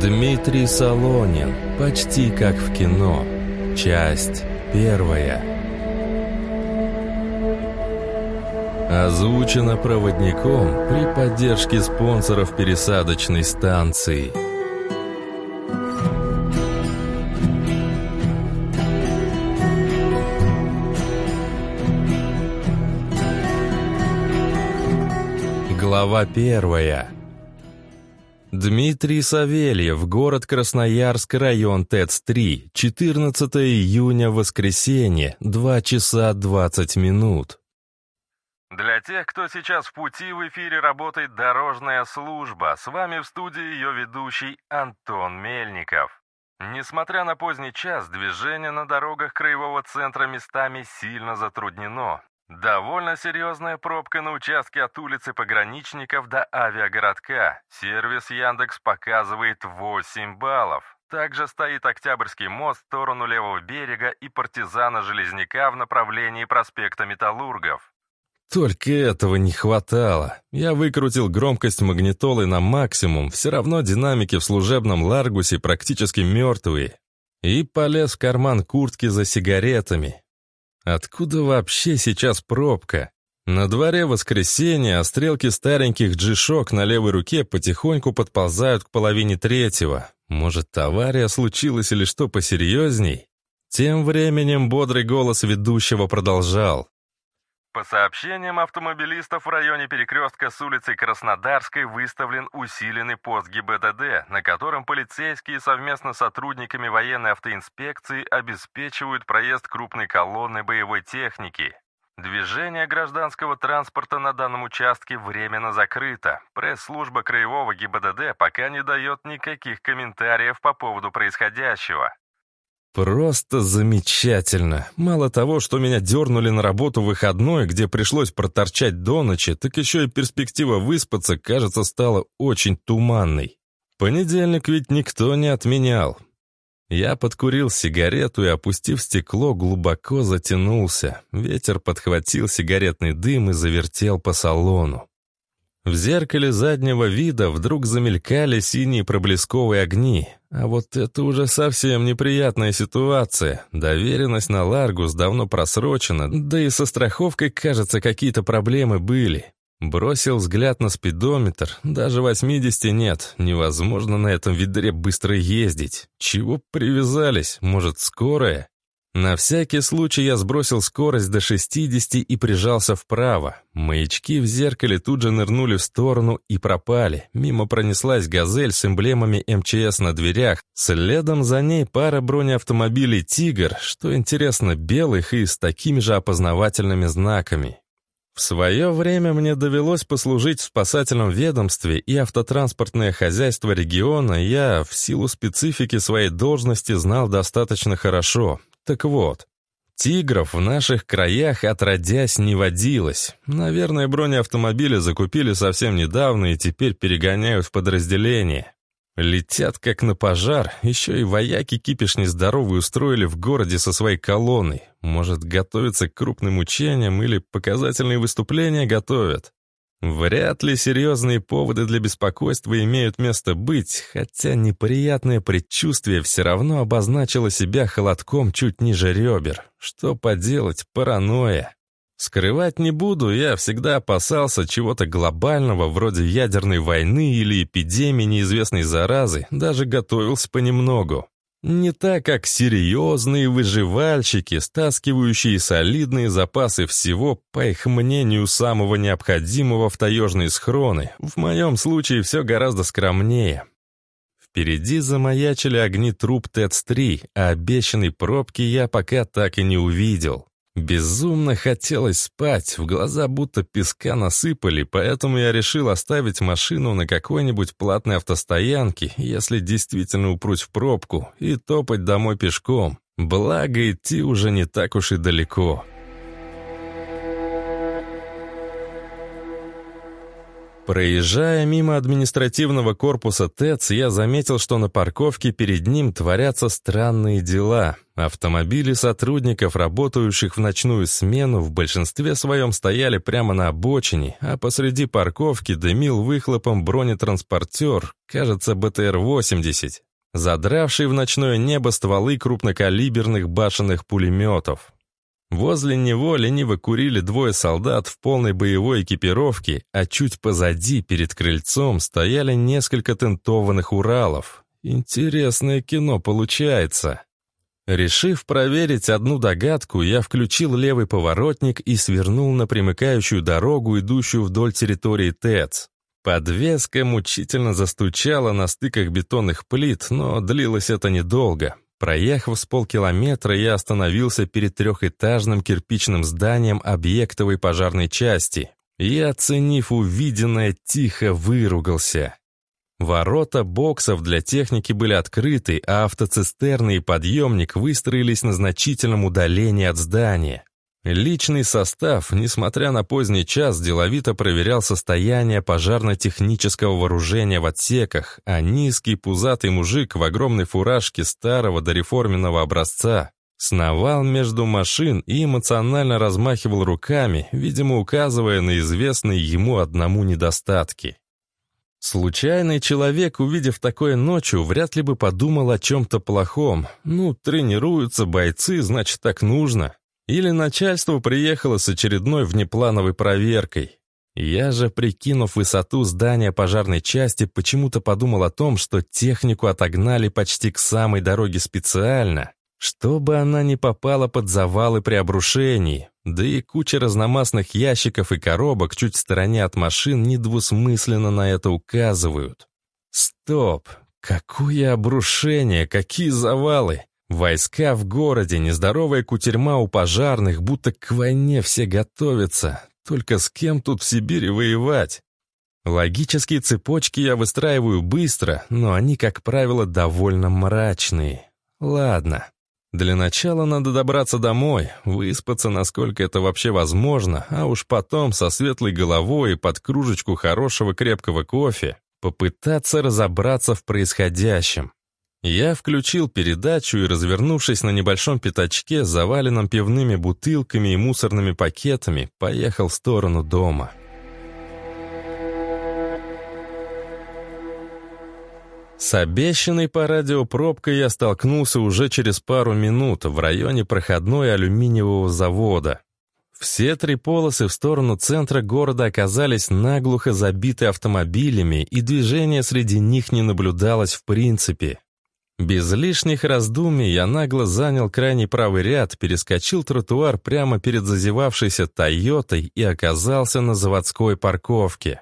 Дмитрий Солонин. Почти как в кино. Часть первая. Озвучено проводником при поддержке спонсоров пересадочной станции. Глава первая. Дмитрий Савельев, город Красноярск, район ТЭЦ-3, 14 июня, воскресенье, 2 часа 20 минут. Для тех, кто сейчас в пути, в эфире работает дорожная служба. С вами в студии ее ведущий Антон Мельников. Несмотря на поздний час, движение на дорогах краевого центра местами сильно затруднено. Довольно серьезная пробка на участке от улицы Пограничников до авиагородка. Сервис Яндекс показывает 8 баллов. Также стоит Октябрьский мост в сторону левого берега и партизана Железняка в направлении проспекта Металлургов. Только этого не хватало. Я выкрутил громкость магнитолы на максимум, все равно динамики в служебном Ларгусе практически мертвые. И полез в карман куртки за сигаретами. Откуда вообще сейчас пробка? На дворе воскресенье, а стрелки стареньких джишок на левой руке потихоньку подползают к половине третьего. Может, авария случилась или что посерьезней? Тем временем бодрый голос ведущего продолжал. По сообщениям автомобилистов в районе перекрестка с улицей Краснодарской выставлен усиленный пост ГИБДД, на котором полицейские совместно с сотрудниками военной автоинспекции обеспечивают проезд крупной колонны боевой техники. Движение гражданского транспорта на данном участке временно закрыто. Пресс-служба краевого ГИБДД пока не дает никаких комментариев по поводу происходящего. Просто замечательно. Мало того, что меня дернули на работу выходной, где пришлось проторчать до ночи, так еще и перспектива выспаться, кажется, стала очень туманной. Понедельник ведь никто не отменял. Я подкурил сигарету и, опустив стекло, глубоко затянулся. Ветер подхватил сигаретный дым и завертел по салону. В зеркале заднего вида вдруг замелькали синие проблесковые огни. А вот это уже совсем неприятная ситуация. Доверенность на Ларгус давно просрочена, да и со страховкой, кажется, какие-то проблемы были. Бросил взгляд на спидометр. Даже 80 нет. Невозможно на этом ведре быстро ездить. Чего привязались? Может, скорая? На всякий случай я сбросил скорость до 60 и прижался вправо. Маячки в зеркале тут же нырнули в сторону и пропали. Мимо пронеслась «Газель» с эмблемами МЧС на дверях. Следом за ней пара бронеавтомобилей «Тигр», что интересно, белых и с такими же опознавательными знаками. В свое время мне довелось послужить в спасательном ведомстве и автотранспортное хозяйство региона я, в силу специфики своей должности, знал достаточно хорошо. Так вот, тигров в наших краях отродясь не водилось. Наверное, бронеавтомобили закупили совсем недавно и теперь перегоняют в подразделение. Летят как на пожар, еще и вояки кипиш нездоровый устроили в городе со своей колонной. Может, готовятся к крупным учениям или показательные выступления готовят. Вряд ли серьезные поводы для беспокойства имеют место быть, хотя неприятное предчувствие все равно обозначило себя холодком чуть ниже ребер. Что поделать, паранойя. Скрывать не буду, я всегда опасался чего-то глобального, вроде ядерной войны или эпидемии неизвестной заразы, даже готовился понемногу. Не так, как серьезные выживальщики, стаскивающие солидные запасы всего, по их мнению, самого необходимого в таежные схроны. В моем случае все гораздо скромнее. Впереди замаячили огни труб ТЭЦ-3, а обещанной пробки я пока так и не увидел. Безумно хотелось спать, в глаза будто песка насыпали, поэтому я решил оставить машину на какой-нибудь платной автостоянке, если действительно упрусь в пробку, и топать домой пешком. Благо, идти уже не так уж и далеко. Проезжая мимо административного корпуса ТЭЦ, я заметил, что на парковке перед ним творятся странные дела. Автомобили сотрудников, работающих в ночную смену, в большинстве своем стояли прямо на обочине, а посреди парковки дымил выхлопом бронетранспортер, кажется, БТР-80, задравший в ночное небо стволы крупнокалиберных башенных пулеметов. Возле него лениво курили двое солдат в полной боевой экипировке, а чуть позади, перед крыльцом, стояли несколько тентованных Уралов. Интересное кино получается. Решив проверить одну догадку, я включил левый поворотник и свернул на примыкающую дорогу, идущую вдоль территории ТЭЦ. Подвеска мучительно застучала на стыках бетонных плит, но длилось это недолго. Проехав с полкилометра, я остановился перед трехэтажным кирпичным зданием объектовой пожарной части и, оценив увиденное, тихо выругался. Ворота боксов для техники были открыты, а автоцистерны и подъемник выстроились на значительном удалении от здания. Личный состав, несмотря на поздний час, деловито проверял состояние пожарно-технического вооружения в отсеках, а низкий пузатый мужик в огромной фуражке старого дореформенного образца сновал между машин и эмоционально размахивал руками, видимо, указывая на известные ему одному недостатки. Случайный человек, увидев такое ночью, вряд ли бы подумал о чем-то плохом. Ну, тренируются бойцы, значит, так нужно. Или начальство приехало с очередной внеплановой проверкой. Я же, прикинув высоту здания пожарной части, почему-то подумал о том, что технику отогнали почти к самой дороге специально, чтобы она не попала под завалы при обрушении. Да и куча разномастных ящиков и коробок чуть в стороне от машин недвусмысленно на это указывают. Стоп! Какое обрушение! Какие завалы! Войска в городе, нездоровая кутерьма у пожарных, будто к войне все готовятся. Только с кем тут в Сибири воевать? Логические цепочки я выстраиваю быстро, но они, как правило, довольно мрачные. Ладно. Для начала надо добраться домой, выспаться, насколько это вообще возможно, а уж потом со светлой головой и под кружечку хорошего крепкого кофе попытаться разобраться в происходящем. Я включил передачу и, развернувшись на небольшом пятачке, заваленном пивными бутылками и мусорными пакетами, поехал в сторону дома. С обещанной по радио пробкой я столкнулся уже через пару минут в районе проходной алюминиевого завода. Все три полосы в сторону центра города оказались наглухо забиты автомобилями, и движения среди них не наблюдалось в принципе. Без лишних раздумий я нагло занял крайний правый ряд, перескочил тротуар прямо перед зазевавшейся «Тойотой» и оказался на заводской парковке.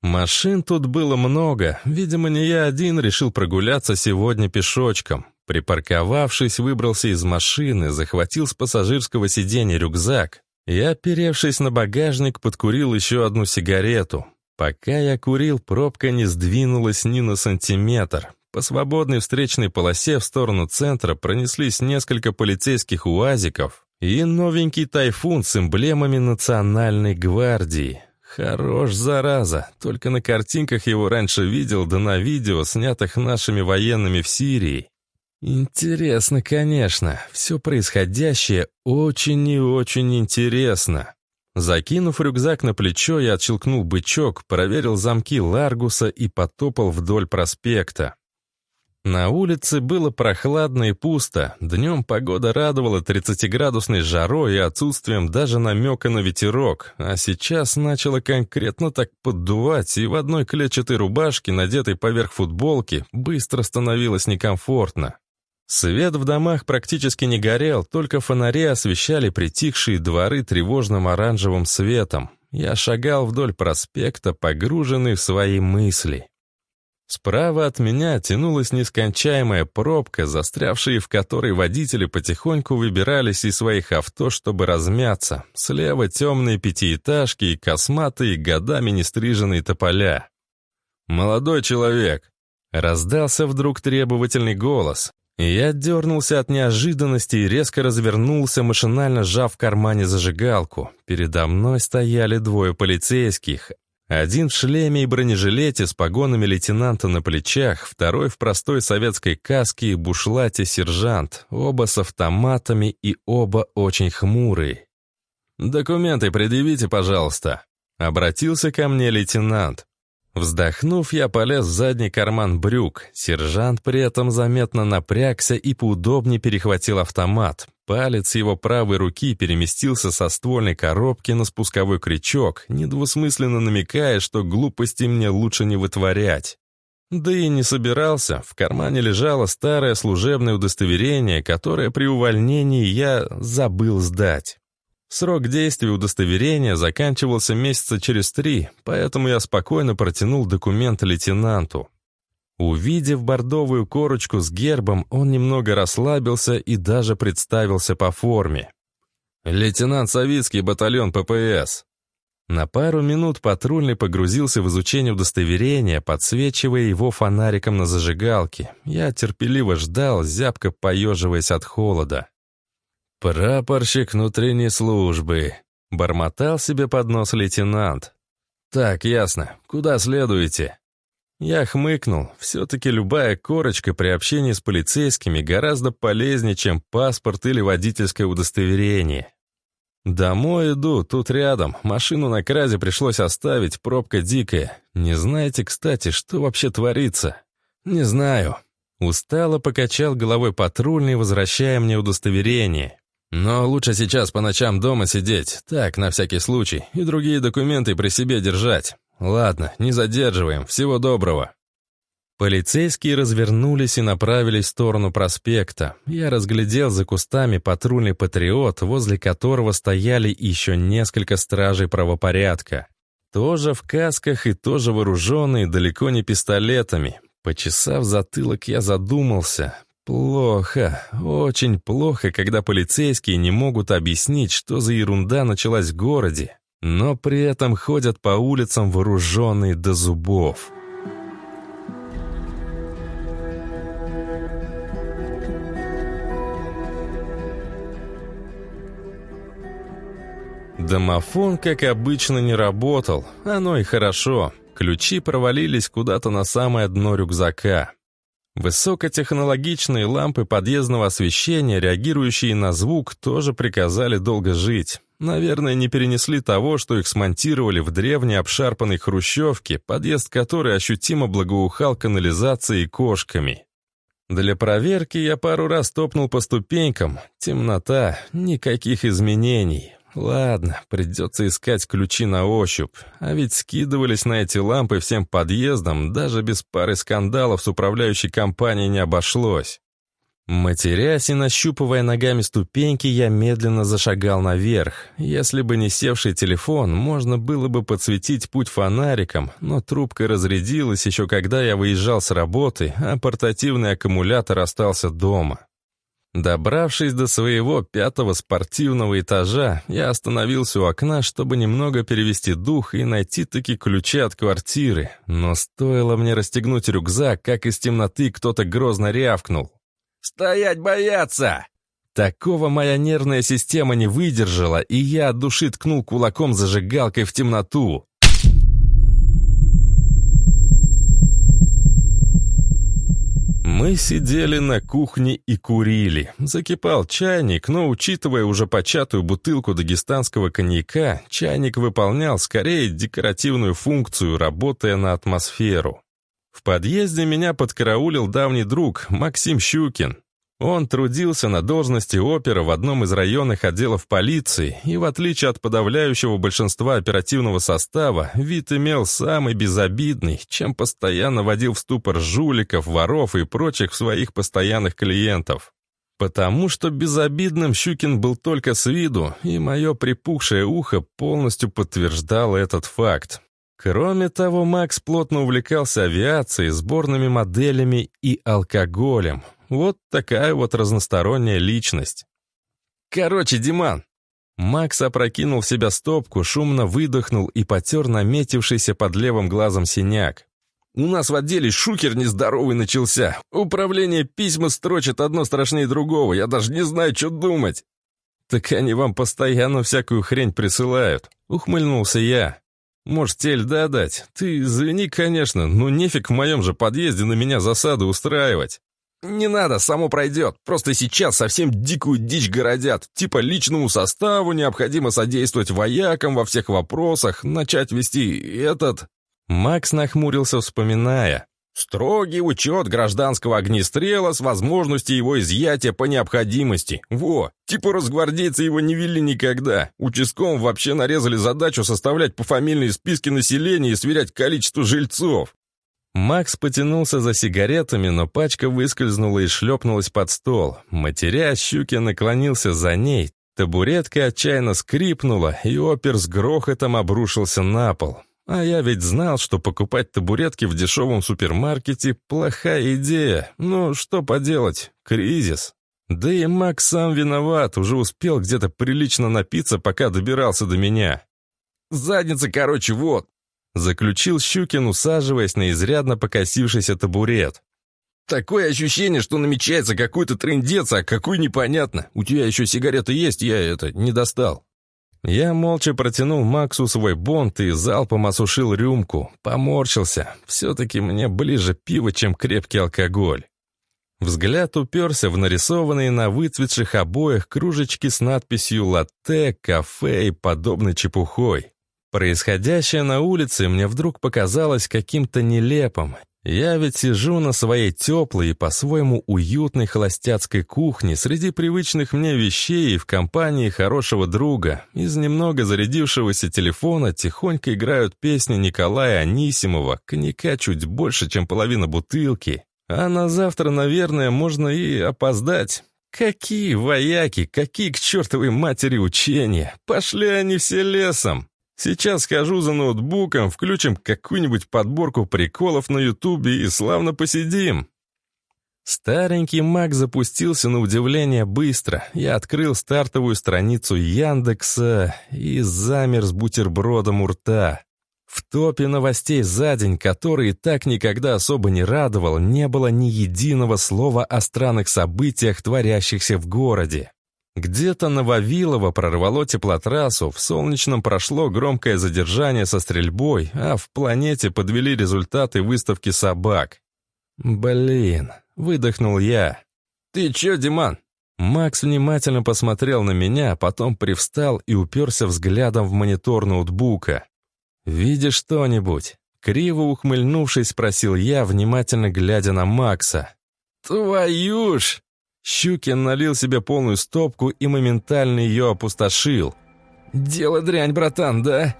Машин тут было много, видимо, не я один решил прогуляться сегодня пешочком. Припарковавшись, выбрался из машины, захватил с пассажирского сиденья рюкзак и, оперевшись на багажник, подкурил еще одну сигарету. Пока я курил, пробка не сдвинулась ни на сантиметр. По свободной встречной полосе в сторону центра пронеслись несколько полицейских уазиков и новенький тайфун с эмблемами Национальной гвардии. Хорош, зараза, только на картинках его раньше видел, да на видео, снятых нашими военными в Сирии. Интересно, конечно, все происходящее очень и очень интересно. Закинув рюкзак на плечо, я отщелкнул бычок, проверил замки Ларгуса и потопал вдоль проспекта. На улице было прохладно и пусто. Днем погода радовала 30-градусной жарой и отсутствием даже намека на ветерок. А сейчас начало конкретно так поддувать, и в одной клетчатой рубашке, надетой поверх футболки, быстро становилось некомфортно. Свет в домах практически не горел, только фонари освещали притихшие дворы тревожным оранжевым светом. Я шагал вдоль проспекта, погруженный в свои мысли. Справа от меня тянулась нескончаемая пробка, застрявшие в которой водители потихоньку выбирались из своих авто, чтобы размяться. Слева темные пятиэтажки и косматые, годами нестриженные тополя. «Молодой человек!» Раздался вдруг требовательный голос. Я дернулся от неожиданности и резко развернулся, машинально сжав в кармане зажигалку. Передо мной стояли двое полицейских. Один в шлеме и бронежилете с погонами лейтенанта на плечах, второй в простой советской каске и бушлате сержант, оба с автоматами и оба очень хмурые. «Документы предъявите, пожалуйста», — обратился ко мне лейтенант. Вздохнув, я полез в задний карман брюк. Сержант при этом заметно напрягся и поудобнее перехватил автомат. Палец его правой руки переместился со ствольной коробки на спусковой крючок, недвусмысленно намекая, что глупости мне лучше не вытворять. Да и не собирался. В кармане лежало старое служебное удостоверение, которое при увольнении я забыл сдать. Срок действия удостоверения заканчивался месяца через три, поэтому я спокойно протянул документ лейтенанту. Увидев бордовую корочку с гербом, он немного расслабился и даже представился по форме. «Лейтенант Савицкий, батальон ППС». На пару минут патрульный погрузился в изучение удостоверения, подсвечивая его фонариком на зажигалке. Я терпеливо ждал, зябко поеживаясь от холода. «Прапорщик внутренней службы», — бормотал себе под нос лейтенант. «Так, ясно. Куда следуете?» Я хмыкнул. Все-таки любая корочка при общении с полицейскими гораздо полезнее, чем паспорт или водительское удостоверение. «Домой иду, тут рядом. Машину на краде пришлось оставить, пробка дикая. Не знаете, кстати, что вообще творится?» «Не знаю». Устало покачал головой патрульный, возвращая мне удостоверение. Но лучше сейчас по ночам дома сидеть, так, на всякий случай, и другие документы при себе держать. Ладно, не задерживаем, всего доброго. Полицейские развернулись и направились в сторону проспекта. Я разглядел за кустами патрульный патриот, возле которого стояли еще несколько стражей правопорядка. Тоже в касках и тоже вооруженные, далеко не пистолетами. Почесав затылок, я задумался. Плохо, очень плохо, когда полицейские не могут объяснить, что за ерунда началась в городе, но при этом ходят по улицам вооруженные до зубов. Домофон, как обычно, не работал. Оно и хорошо. Ключи провалились куда-то на самое дно рюкзака. Высокотехнологичные лампы подъездного освещения, реагирующие на звук, тоже приказали долго жить. Наверное, не перенесли того, что их смонтировали в древней обшарпанной хрущевке, подъезд которой ощутимо благоухал канализацией и кошками. Для проверки я пару раз топнул по ступенькам. Темнота, никаких изменений. Ладно, придется искать ключи на ощупь. А ведь скидывались на эти лампы всем подъездом, даже без пары скандалов с управляющей компанией не обошлось. Матерясь и нащупывая ногами ступеньки, я медленно зашагал наверх. Если бы не севший телефон, можно было бы подсветить путь фонариком, но трубка разрядилась еще когда я выезжал с работы, а портативный аккумулятор остался дома. Добравшись до своего пятого спортивного этажа, я остановился у окна, чтобы немного перевести дух и найти таки ключи от квартиры. Но стоило мне расстегнуть рюкзак, как из темноты кто-то грозно рявкнул. «Стоять бояться!» Такого моя нервная система не выдержала, и я от души ткнул кулаком зажигалкой в темноту. Мы сидели на кухне и курили. Закипал чайник, но, учитывая уже початую бутылку дагестанского коньяка, чайник выполнял скорее декоративную функцию, работая на атмосферу. В подъезде меня подкараулил давний друг Максим Щукин. Он трудился на должности опера в одном из районных отделов полиции, и в отличие от подавляющего большинства оперативного состава, вид имел самый безобидный, чем постоянно водил в ступор жуликов, воров и прочих своих постоянных клиентов. Потому что безобидным Щукин был только с виду, и мое припухшее ухо полностью подтверждало этот факт. Кроме того, Макс плотно увлекался авиацией, сборными моделями и алкоголем. Вот такая вот разносторонняя личность. Короче, Диман. Макс опрокинул в себя стопку, шумно выдохнул и потер наметившийся под левым глазом синяк. «У нас в отделе шукер нездоровый начался. Управление письма строчит одно страшнее другого. Я даже не знаю, что думать». «Так они вам постоянно всякую хрень присылают», — ухмыльнулся я. Может, тебе льда дать? Ты извини, конечно, но нефиг в моем же подъезде на меня засады устраивать». «Не надо, само пройдет. Просто сейчас совсем дикую дичь городят. Типа личному составу необходимо содействовать воякам во всех вопросах, начать вести этот...» Макс нахмурился, вспоминая. «Строгий учет гражданского огнестрела с возможностью его изъятия по необходимости. Во, типа разгвардейцы его не вели никогда. Участком вообще нарезали задачу составлять пофамильные списки населения и сверять количество жильцов. Макс потянулся за сигаретами, но пачка выскользнула и шлепнулась под стол. Матеря Щукин наклонился за ней. Табуретка отчаянно скрипнула, и опер с грохотом обрушился на пол. А я ведь знал, что покупать табуретки в дешевом супермаркете – плохая идея. Ну, что поделать, кризис. Да и Макс сам виноват, уже успел где-то прилично напиться, пока добирался до меня. «Задница, короче, вот, Заключил Щукин, усаживаясь на изрядно покосившийся табурет. «Такое ощущение, что намечается какой-то трындец, а какой непонятно. У тебя еще сигареты есть, я это, не достал». Я молча протянул Максу свой бонт и залпом осушил рюмку. Поморщился. Все-таки мне ближе пиво, чем крепкий алкоголь. Взгляд уперся в нарисованные на выцветших обоях кружечки с надписью «Латте», «Кафе» и подобной чепухой. Происходящее на улице мне вдруг показалось каким-то нелепым. Я ведь сижу на своей теплой и по-своему уютной холостяцкой кухне среди привычных мне вещей и в компании хорошего друга. Из немного зарядившегося телефона тихонько играют песни Николая Анисимова, коньяка чуть больше, чем половина бутылки. А на завтра, наверное, можно и опоздать. Какие вояки, какие к чертовой матери учения! Пошли они все лесом! Сейчас схожу за ноутбуком, включим какую-нибудь подборку приколов на ютубе и славно посидим. Старенький Мак запустился на удивление быстро. Я открыл стартовую страницу Яндекса и замер с бутербродом у рта. В топе новостей за день, который так никогда особо не радовал, не было ни единого слова о странных событиях, творящихся в городе. Где-то на Вавилово прорвало теплотрассу, в Солнечном прошло громкое задержание со стрельбой, а в планете подвели результаты выставки собак. «Блин», — выдохнул я. «Ты чё, Диман?» Макс внимательно посмотрел на меня, потом привстал и уперся взглядом в монитор ноутбука. «Видишь что-нибудь?» Криво ухмыльнувшись, спросил я, внимательно глядя на Макса. «Твою ж!» Щукин налил себе полную стопку и моментально ее опустошил. «Дело дрянь, братан, да?»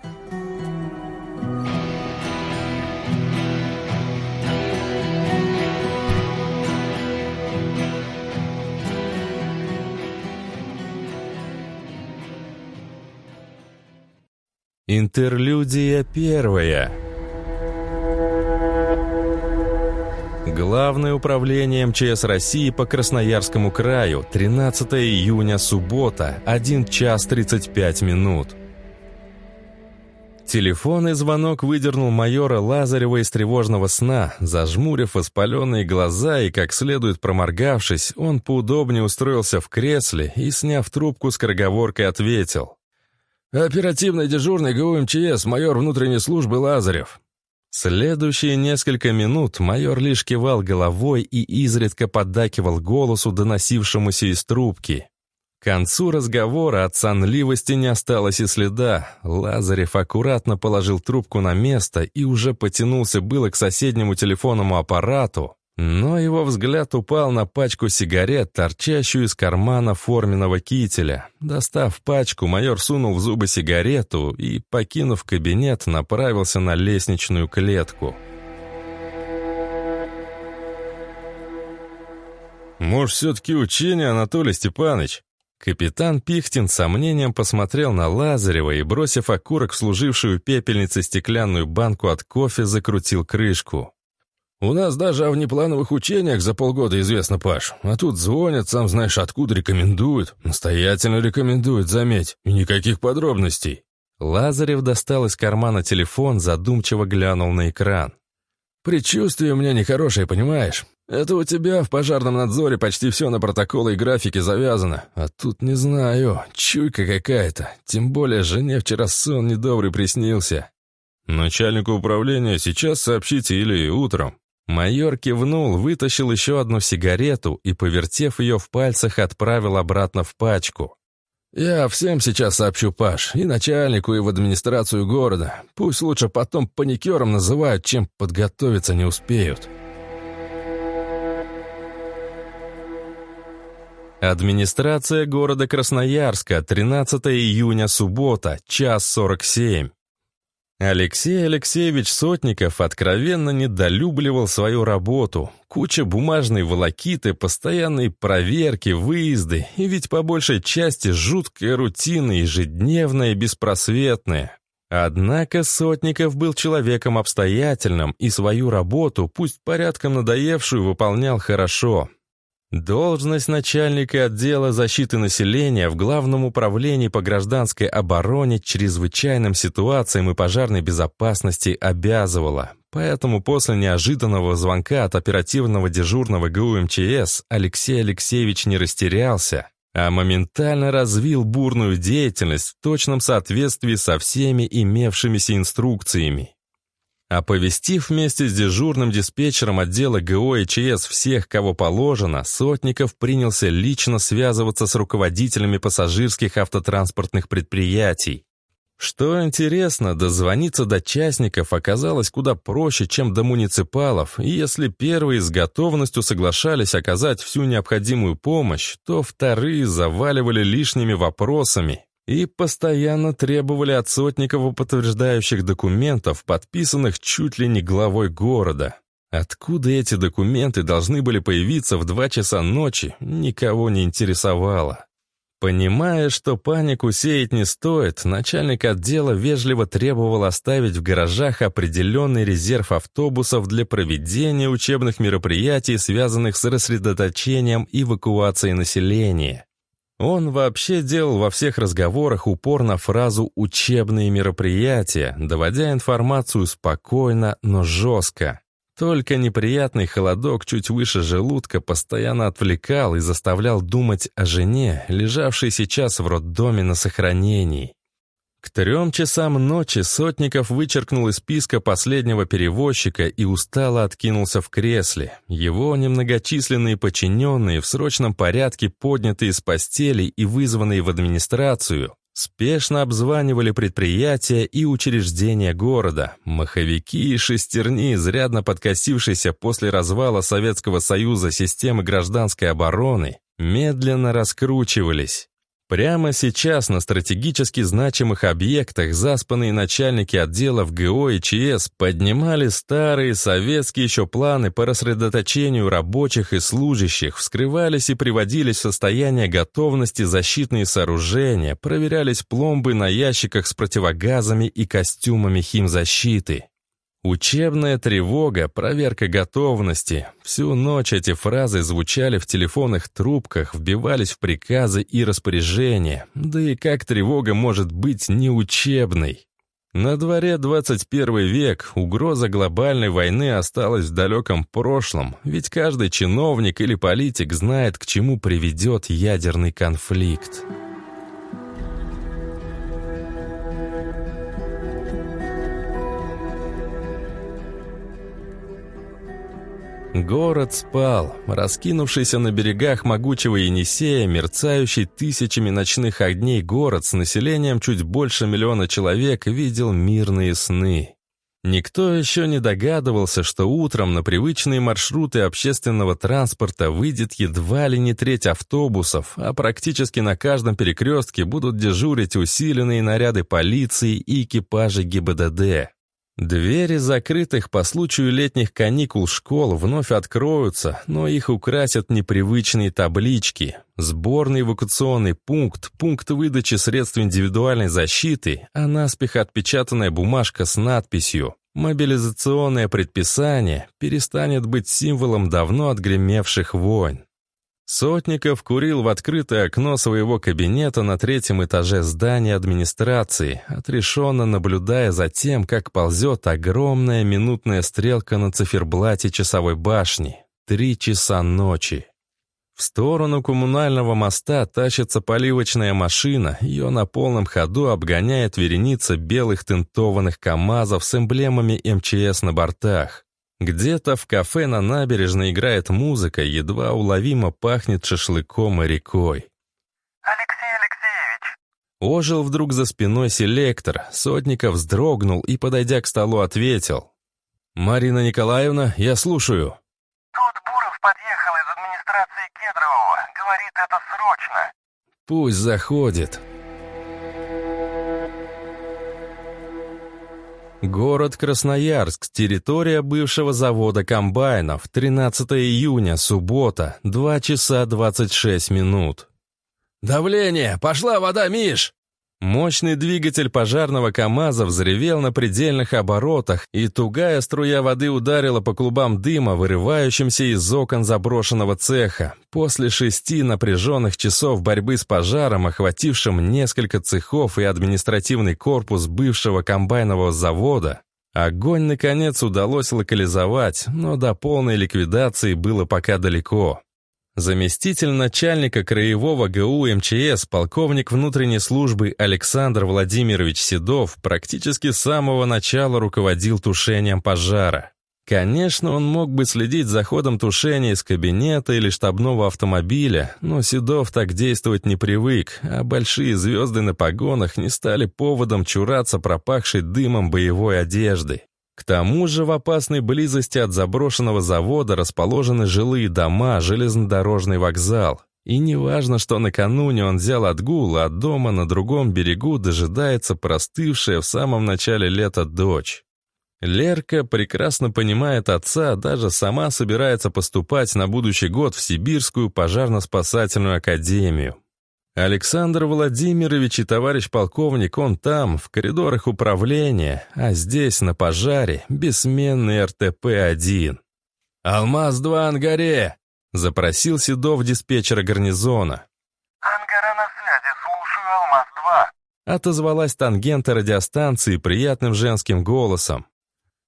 Интерлюдия первая Главное управление МЧС России по Красноярскому краю, 13 июня, суббота, 1 час 35 минут. Телефонный звонок выдернул майора Лазарева из тревожного сна. Зажмурив воспаленные глаза и как следует проморгавшись, он поудобнее устроился в кресле и, сняв трубку, с скороговоркой ответил. «Оперативный дежурный ГУ МЧС, майор внутренней службы Лазарев. Следующие несколько минут майор лишь кивал головой и изредка поддакивал голосу, доносившемуся из трубки. К концу разговора от сонливости не осталось и следа. Лазарев аккуратно положил трубку на место и уже потянулся было к соседнему телефонному аппарату, но его взгляд упал на пачку сигарет, торчащую из кармана форменного кителя. Достав пачку, майор сунул в зубы сигарету и, покинув кабинет, направился на лестничную клетку. «Может, все-таки учение, Анатолий Степанович?» Капитан Пихтин с сомнением посмотрел на Лазарева и, бросив окурок в служившую пепельницей стеклянную банку от кофе, закрутил крышку. «У нас даже о внеплановых учениях за полгода известно, Паш. А тут звонят, сам знаешь откуда, рекомендуют. Настоятельно рекомендуют, заметь. И никаких подробностей». Лазарев достал из кармана телефон, задумчиво глянул на экран. «Предчувствие у меня нехорошее, понимаешь? Это у тебя в пожарном надзоре почти все на протоколы и графики завязано. А тут не знаю, чуйка какая-то. Тем более жене вчера сон недобрый приснился. «Начальнику управления сейчас сообщите или утром». Майор кивнул, вытащил еще одну сигарету и, повертев ее в пальцах, отправил обратно в пачку. «Я всем сейчас сообщу, Паш, и начальнику, и в администрацию города. Пусть лучше потом паникером называют, чем подготовиться не успеют». Администрация города Красноярска, 13 июня, суббота, час 47. Алексей Алексеевич Сотников откровенно недолюбливал свою работу. Куча бумажной волокиты, постоянные проверки, выезды, и ведь по большей части жуткая рутина, ежедневная и беспросветная. Однако Сотников был человеком обстоятельным и свою работу, пусть порядком надоевшую, выполнял хорошо. Должность начальника отдела защиты населения в Главном управлении по гражданской обороне, чрезвычайным ситуациям и пожарной безопасности обязывала. Поэтому после неожиданного звонка от оперативного дежурного ГУ МЧС Алексей Алексеевич не растерялся, а моментально развил бурную деятельность в точном соответствии со всеми имевшимися инструкциями. Оповестив вместе с дежурным диспетчером отдела ГО и ЧС всех, кого положено, Сотников принялся лично связываться с руководителями пассажирских автотранспортных предприятий. Что интересно, дозвониться до частников оказалось куда проще, чем до муниципалов, и если первые с готовностью соглашались оказать всю необходимую помощь, то вторые заваливали лишними вопросами, и постоянно требовали от Сотникова подтверждающих документов, подписанных чуть ли не главой города. Откуда эти документы должны были появиться в два часа ночи, никого не интересовало. Понимая, что панику сеять не стоит, начальник отдела вежливо требовал оставить в гаражах определенный резерв автобусов для проведения учебных мероприятий, связанных с рассредоточением и эвакуацией населения. Он вообще делал во всех разговорах упор на фразу «учебные мероприятия», доводя информацию спокойно, но жестко. Только неприятный холодок чуть выше желудка постоянно отвлекал и заставлял думать о жене, лежавшей сейчас в роддоме на сохранении. К трем часам ночи Сотников вычеркнул из списка последнего перевозчика и устало откинулся в кресле. Его немногочисленные подчиненные в срочном порядке, поднятые с постели и вызванные в администрацию, спешно обзванивали предприятия и учреждения города. Маховики и шестерни, изрядно подкосившиеся после развала Советского Союза системы гражданской обороны, медленно раскручивались. Прямо сейчас на стратегически значимых объектах заспанные начальники отделов ГО и ЧС поднимали старые советские еще планы по рассредоточению рабочих и служащих, вскрывались и приводились в состояние готовности защитные сооружения, проверялись пломбы на ящиках с противогазами и костюмами химзащиты. Учебная тревога, проверка готовности. Всю ночь эти фразы звучали в телефонных трубках, вбивались в приказы и распоряжения. Да и как тревога может быть неучебной? На дворе 21 век угроза глобальной войны осталась в далеком прошлом, ведь каждый чиновник или политик знает, к чему приведет ядерный конфликт. Город спал, раскинувшийся на берегах могучего Енисея, мерцающий тысячами ночных огней город с населением чуть больше миллиона человек видел мирные сны. Никто еще не догадывался, что утром на привычные маршруты общественного транспорта выйдет едва ли не треть автобусов, а практически на каждом перекрестке будут дежурить усиленные наряды полиции и экипажи ГИБДД. Двери закрытых по случаю летних каникул школ вновь откроются, но их украсят непривычные таблички. Сборный эвакуационный пункт, пункт выдачи средств индивидуальной защиты, а наспех отпечатанная бумажка с надписью «Мобилизационное предписание» перестанет быть символом давно отгремевших войн. Сотников курил в открытое окно своего кабинета на третьем этаже здания администрации, отрешенно наблюдая за тем, как ползет огромная минутная стрелка на циферблате часовой башни. Три часа ночи. В сторону коммунального моста тащится поливочная машина, ее на полном ходу обгоняет вереница белых тентованных КАМАЗов с эмблемами МЧС на бортах. Где-то в кафе на набережной играет музыка, едва уловимо пахнет шашлыком и рекой. «Алексей Алексеевич!» Ожил вдруг за спиной селектор, Сотников вздрогнул и, подойдя к столу, ответил. «Марина Николаевна, я слушаю». «Тут Буров подъехал из администрации Кедрового. Говорит, это срочно». «Пусть заходит». Город Красноярск, территория бывшего завода комбайнов, 13 июня, суббота, 2 часа 26 минут. «Давление! Пошла вода, Миш!» Мощный двигатель пожарного КАМАЗа взревел на предельных оборотах, и тугая струя воды ударила по клубам дыма, вырывающимся из окон заброшенного цеха. После шести напряженных часов борьбы с пожаром, охватившим несколько цехов и административный корпус бывшего комбайнового завода, огонь, наконец, удалось локализовать, но до полной ликвидации было пока далеко. Заместитель начальника краевого ГУ МЧС, полковник внутренней службы Александр Владимирович Седов практически с самого начала руководил тушением пожара. Конечно, он мог бы следить за ходом тушения из кабинета или штабного автомобиля, но Седов так действовать не привык, а большие звезды на погонах не стали поводом чураться пропахшей дымом боевой одежды. К тому же в опасной близости от заброшенного завода расположены жилые дома, железнодорожный вокзал. И неважно, что накануне он взял отгул, а дома на другом берегу дожидается простывшая в самом начале лета дочь. Лерка прекрасно понимает отца, даже сама собирается поступать на будущий год в Сибирскую пожарно-спасательную академию. Александр Владимирович и товарищ полковник, он там, в коридорах управления, а здесь, на пожаре, бессменный РТП-1. «Алмаз-2 Ангаре!» — запросил Седов диспетчера гарнизона. «Ангара на связи, слушаю, Алмаз-2». Отозвалась тангента радиостанции приятным женским голосом.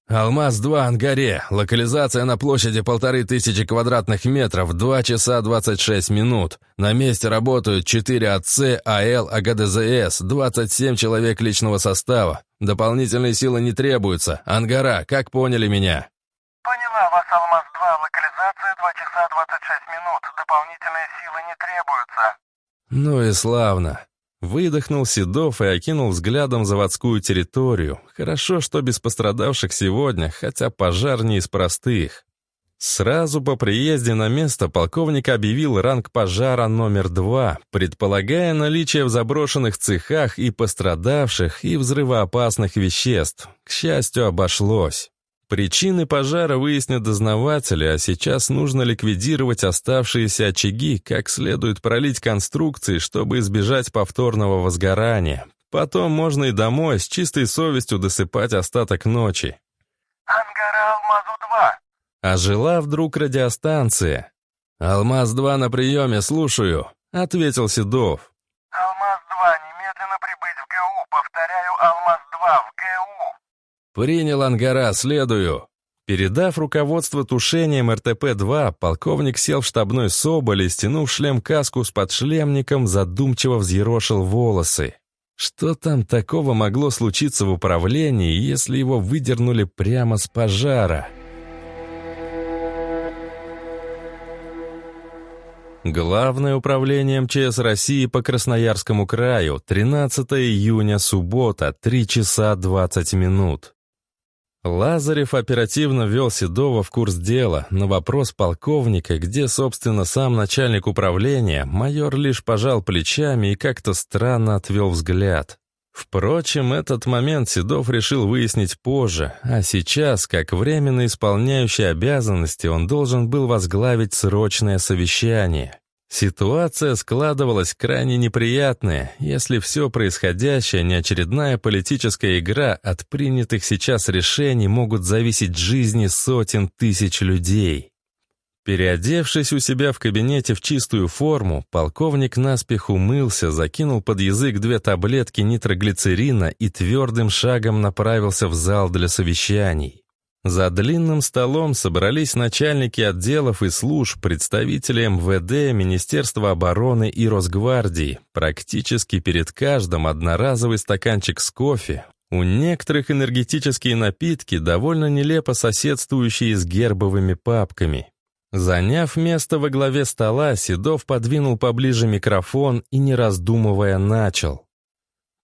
«Алмаз-2, Ангаре. Локализация на площади полторы тысячи квадратных метров, 2 часа 26 минут. На месте работают 4 АЦ, АЛ, АГДЗС, 27 человек личного состава. Дополнительные силы не требуются. Ангара, как поняли меня?» «Поняла вас, Алмаз-2. Локализация 2 часа 26 минут. Дополнительные силы не требуются». «Ну и славно. Выдохнул Седов и окинул взглядом заводскую территорию. Хорошо, что без пострадавших сегодня, хотя пожар не из простых. Сразу по приезде на место полковник объявил ранг пожара номер два, предполагая наличие в заброшенных цехах и пострадавших, и взрывоопасных веществ. К счастью, обошлось. Причины пожара выяснят дознаватели, а сейчас нужно ликвидировать оставшиеся очаги, как следует пролить конструкции, чтобы избежать повторного возгорания. Потом можно и домой с чистой совестью досыпать остаток ночи. «Ангара Алмазу-2!» Ожила вдруг радиостанция. «Алмаз-2 на приеме, слушаю», — ответил Седов. «Алмаз-2, немедленно прибыть в ГУ. Повторяю, Алмаз-2 в ГУ». «Принял Ангара, следую». Передав руководство тушением РТП-2, полковник сел в штабной соболь и, стянув шлем-каску с подшлемником, задумчиво взъерошил волосы. Что там такого могло случиться в управлении, если его выдернули прямо с пожара? Главное управление МЧС России по Красноярскому краю, 13 июня, суббота, 3 часа 20 минут. Лазарев оперативно ввел Седова в курс дела. На вопрос полковника, где, собственно, сам начальник управления, майор лишь пожал плечами и как-то странно отвел взгляд. Впрочем, этот момент Седов решил выяснить позже, а сейчас, как временно исполняющий обязанности, он должен был возглавить срочное совещание. Ситуация складывалась крайне неприятная, если все происходящее не очередная политическая игра, от принятых сейчас решений могут зависеть жизни сотен тысяч людей. Переодевшись у себя в кабинете в чистую форму, полковник наспех умылся, закинул под язык две таблетки нитроглицерина и твердым шагом направился в зал для совещаний. За длинным столом собрались начальники отделов и служб, представители МВД, Министерства обороны и Росгвардии. Практически перед каждым одноразовый стаканчик с кофе. У некоторых энергетические напитки, довольно нелепо соседствующие с гербовыми папками. Заняв место во главе стола, Седов подвинул поближе микрофон и, не раздумывая, начал.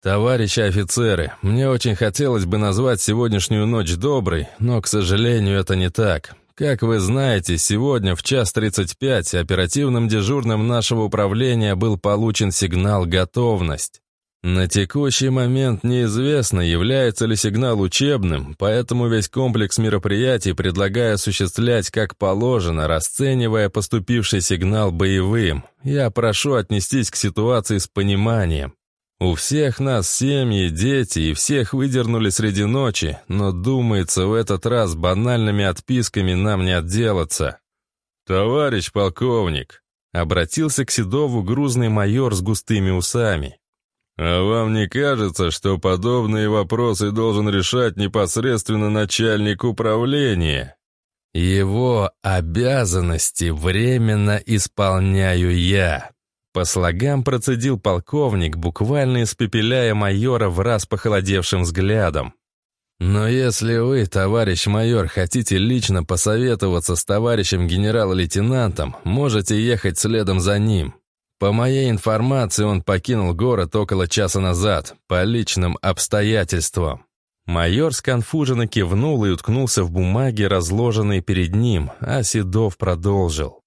«Товарищи офицеры, мне очень хотелось бы назвать сегодняшнюю ночь доброй, но, к сожалению, это не так. Как вы знаете, сегодня в час 35 оперативным дежурным нашего управления был получен сигнал «Готовность». На текущий момент неизвестно, является ли сигнал учебным, поэтому весь комплекс мероприятий предлагаю осуществлять как положено, расценивая поступивший сигнал боевым. Я прошу отнестись к ситуации с пониманием. У всех нас семьи, дети, и всех выдернули среди ночи, но, думается, в этот раз банальными отписками нам не отделаться. «Товарищ полковник», — обратился к Седову грузный майор с густыми усами. «А вам не кажется, что подобные вопросы должен решать непосредственно начальник управления?» «Его обязанности временно исполняю я», по слогам процедил полковник, буквально испепеляя майора в раз похолодевшим взглядом. «Но если вы, товарищ майор, хотите лично посоветоваться с товарищем генерал-лейтенантом, можете ехать следом за ним. По моей информации, он покинул город около часа назад, по личным обстоятельствам». Майор сконфуженно кивнул и уткнулся в бумаги, разложенные перед ним, а Седов продолжил.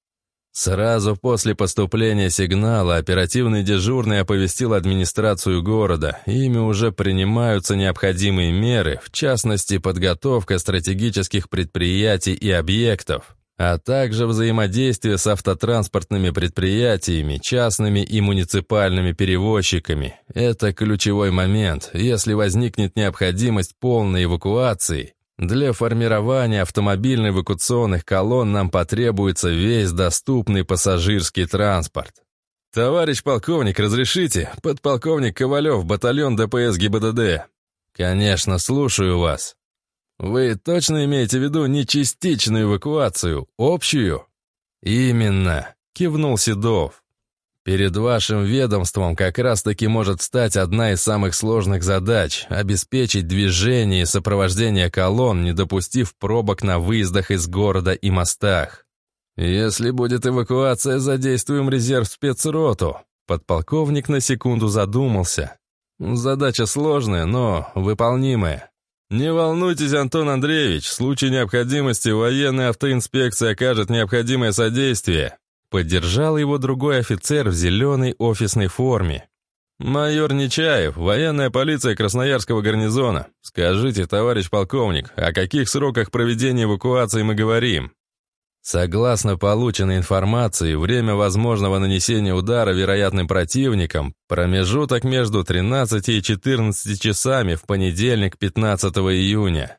Сразу после поступления сигнала оперативный дежурный оповестил администрацию города. Ими уже принимаются необходимые меры, в частности, подготовка стратегических предприятий и объектов, а также взаимодействие с автотранспортными предприятиями, частными и муниципальными перевозчиками. Это ключевой момент. Если возникнет необходимость полной эвакуации, для формирования автомобильно-эвакуационных колонн нам потребуется весь доступный пассажирский транспорт. «Товарищ полковник, разрешите? Подполковник Ковалев, батальон ДПС ГИБДД». «Конечно, слушаю вас». «Вы точно имеете в виду не частичную эвакуацию, общую?» «Именно», — кивнул Седов. Перед вашим ведомством как раз-таки может стать одна из самых сложных задач – обеспечить движение и сопровождение колонн, не допустив пробок на выездах из города и мостах. Если будет эвакуация, задействуем резерв спецроту. Подполковник на секунду задумался. Задача сложная, но выполнимая. Не волнуйтесь, Антон Андреевич, в случае необходимости военная автоинспекция окажет необходимое содействие. Поддержал его другой офицер в зеленой офисной форме. «Майор Нечаев, военная полиция Красноярского гарнизона. Скажите, товарищ полковник, о каких сроках проведения эвакуации мы говорим?» Согласно полученной информации, время возможного нанесения удара вероятным противником – промежуток между 13 и 14 часами в понедельник 15 июня.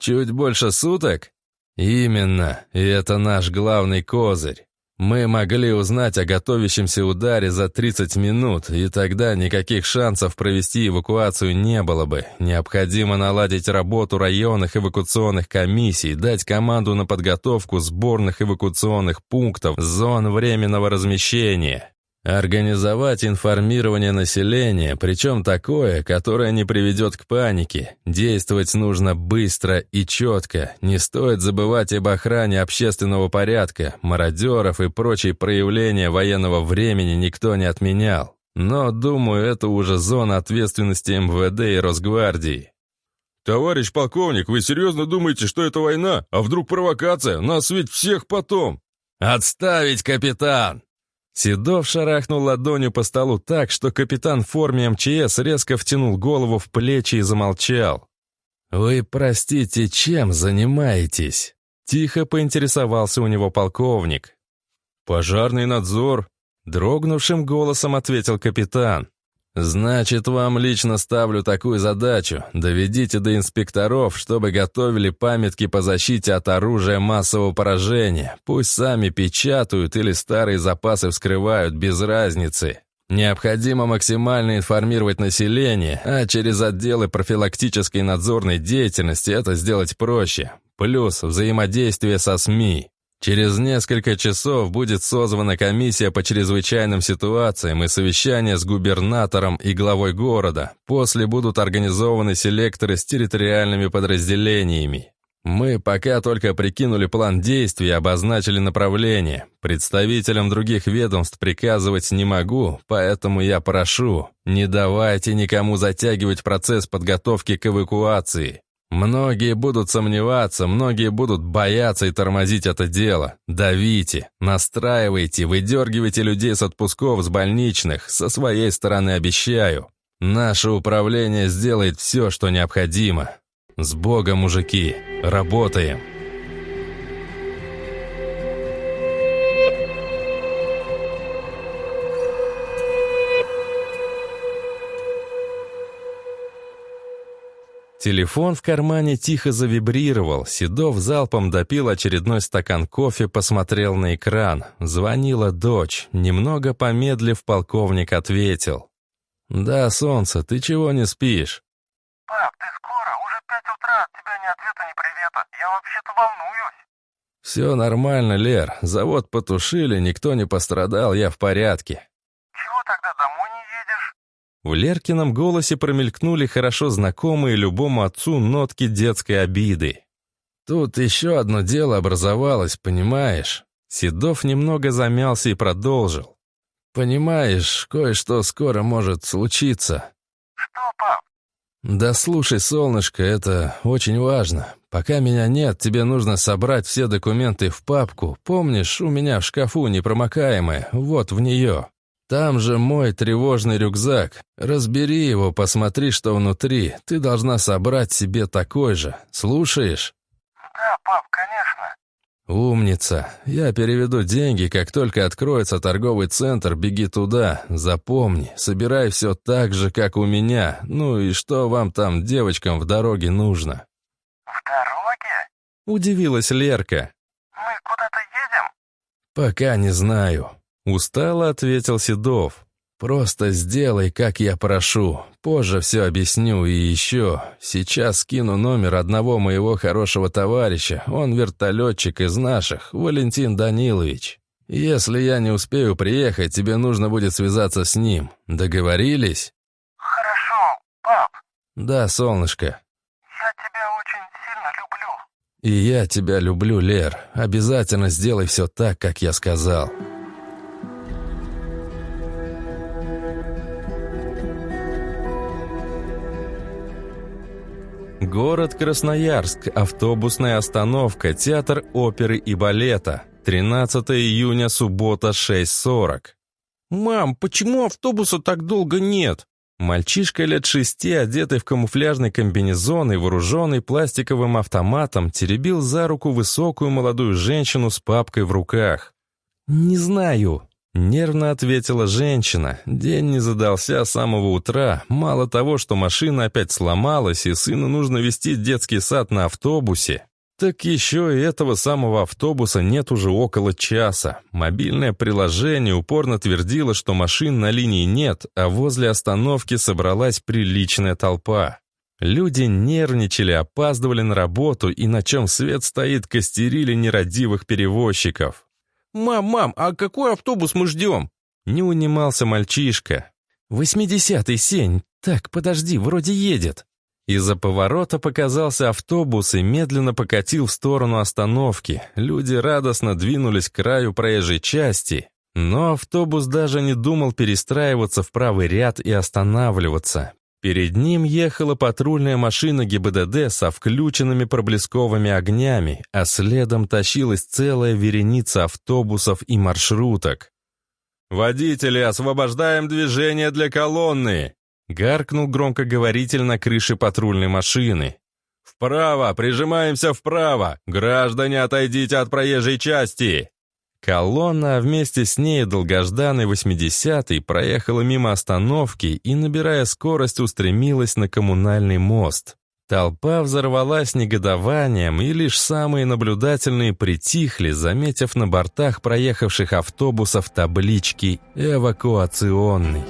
Чуть больше суток? Именно, и это наш главный козырь. Мы могли узнать о готовящемся ударе за 30 минут, и тогда никаких шансов провести эвакуацию не было бы. Необходимо наладить работу районных эвакуационных комиссий, дать команду на подготовку сборных эвакуационных пунктов, зон временного размещения. Организовать информирование населения, причем такое, которое не приведет к панике. Действовать нужно быстро и четко. Не стоит забывать об охране общественного порядка, мародеров и прочие проявления военного времени никто не отменял. Но, думаю, это уже зона ответственности МВД и Росгвардии. «Товарищ полковник, вы серьезно думаете, что это война? А вдруг провокация? Нас ведь всех потом!» «Отставить, капитан!» Седов шарахнул ладонью по столу так, что капитан в форме МЧС резко втянул голову в плечи и замолчал. «Вы, простите, чем занимаетесь?» Тихо поинтересовался у него полковник. «Пожарный надзор», — дрогнувшим голосом ответил капитан. «Значит, вам лично ставлю такую задачу. Доведите до инспекторов, чтобы готовили памятки по защите от оружия массового поражения. Пусть сами печатают или старые запасы вскрывают, без разницы. Необходимо максимально информировать население, а через отделы профилактической надзорной деятельности это сделать проще. плюс взаимодействие со СМИ. Через несколько часов будет созвана комиссия по чрезвычайным ситуациям и совещание с губернатором и главой города. После будут организованы селекторы с территориальными подразделениями. Мы пока только прикинули план действий и обозначили направление. Представителям других ведомств приказывать не могу, поэтому я прошу, не давайте никому затягивать процесс подготовки к эвакуации. Многие будут сомневаться, многие будут бояться и тормозить это дело. Давите, настраивайте, выдергивайте людей с отпусков, с больничных. Со своей стороны обещаю. Наше управление сделает все, что необходимо. С Богом, мужики! Работаем!» Телефон в кармане тихо завибрировал. Седов залпом допил очередной стакан кофе, посмотрел на экран. Звонила дочь. Немного помедлив, полковник ответил. «Да, солнце, ты чего не спишь?» «Пап, ты скоро? Уже пять утра, от тебя ни ответа, ни привета. Я вообще-то волнуюсь». «Все нормально, Лер. Завод потушили, никто не пострадал, я в порядке». «Чего тогда домой не едешь?» В Леркином голосе промелькнули хорошо знакомые любому отцу нотки детской обиды. «Тут еще одно дело образовалось, понимаешь?» Седов немного замялся и продолжил. «Понимаешь, кое-что скоро может случиться». «Что, пап?» «Да слушай, солнышко, это очень важно. Пока меня нет, тебе нужно собрать все документы в папку. Помнишь, у меня в шкафу непромокаемая, вот в нее. Там же мой тревожный рюкзак. Разбери его, посмотри, что внутри. Ты должна собрать себе такой же. Слушаешь?» «Да, пап, конечно». «Умница. Я переведу деньги, как только откроется торговый центр, беги туда. Запомни, собирай все так же, как у меня. Ну и что вам там, девочкам, в дороге нужно?» «В дороге? Удивилась Лерка. Мы куда-то едем?» «Пока не знаю», — устало ответил Седов. «Просто сделай, как я прошу. Позже все объясню. И еще, сейчас скину номер одного моего хорошего товарища. Он вертолетчик из наших, Валентин Данилович. Если я не успею приехать, тебе нужно будет связаться с ним. Договорились?» «Хорошо, пап. «Да, солнышко. Я тебя очень сильно люблю». И я тебя люблю, Лер. Обязательно сделай все так, как я сказал». Город Красноярск, автобусная остановка, театр оперы и балета. 13 июня, суббота, 6.40. «Мам, почему автобуса так долго нет?» Мальчишка лет шести, одетый в камуфляжный комбинезон и вооруженный пластиковым автоматом, теребил за руку высокую молодую женщину с папкой в руках. «Не знаю», — нервно ответила женщина. День не задался с самого утра. Мало того, что машина опять сломалась, и сыну нужно вести детский сад на автобусе, так еще и этого самого автобуса нет уже около часа. Мобильное приложение упорно твердило, что машин на линии нет, а возле остановки собралась приличная толпа. Люди нервничали, опаздывали на работу и на чем свет стоит костерили нерадивых перевозчиков. «Мам, мам, а какой автобус мы ждем?» Не унимался мальчишка. «Восьмидесятый, Сень. Так, подожди, вроде едет». Из-за поворота показался автобус и медленно покатил в сторону остановки. Люди радостно двинулись к краю проезжей части, но автобус даже не думал перестраиваться в правый ряд и останавливаться. Перед ним ехала патрульная машина ГИБДД со включенными проблесковыми огнями, а следом тащилась целая вереница автобусов и маршруток. «Водители, освобождаем движение для колонны!» Гаркнул громкоговоритель на крыше патрульной машины. «Вправо! Прижимаемся вправо! Граждане, отойдите от проезжей части!» Колонна, а вместе с ней долгожданный 80-й, проехала мимо остановки и, набирая скорость, устремилась на коммунальный мост. Толпа взорвалась негодованием, и лишь самые наблюдательные притихли, заметив на бортах проехавших автобусов таблички «Эвакуационный».